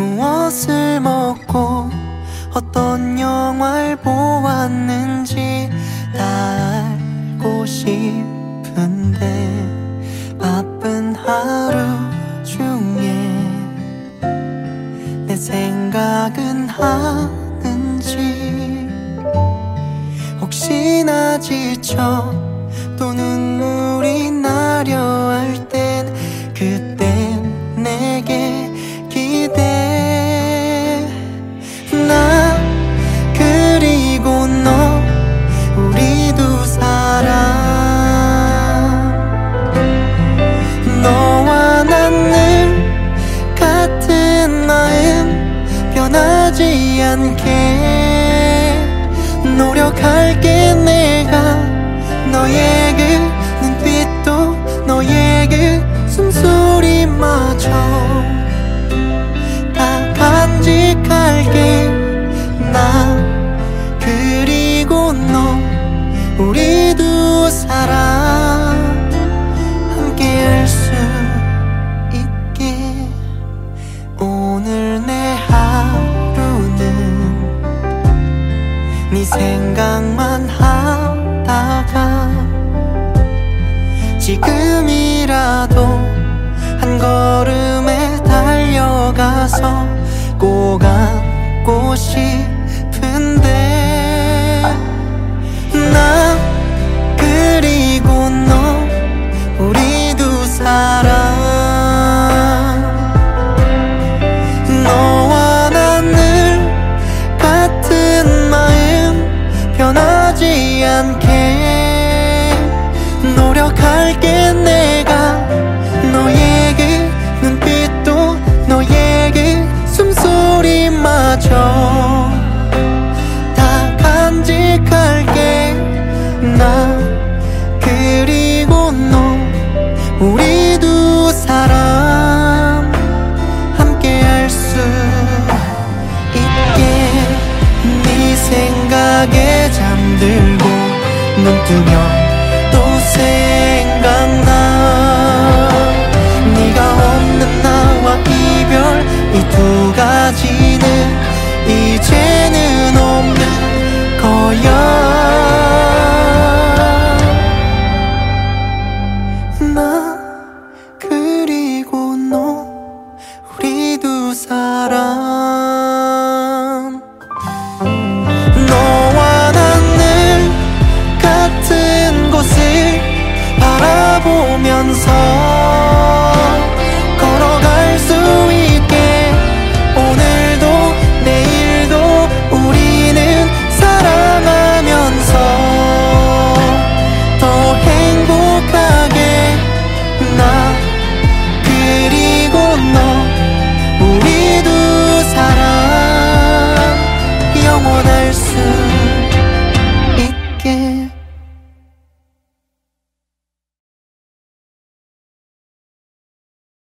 무엇을 먹고 어떤 영화를 보았는지 다 알고 싶은데 바쁜 하루 중에 내 생각은 하는지 혹시나 지쳐 또 눈물이 나려 변하지 않게 노력할게 내가. 나아가. 지금이라도 한 걸음에 달려가서 꼭 안고 싶 눈 뜨면 또 생각나 선서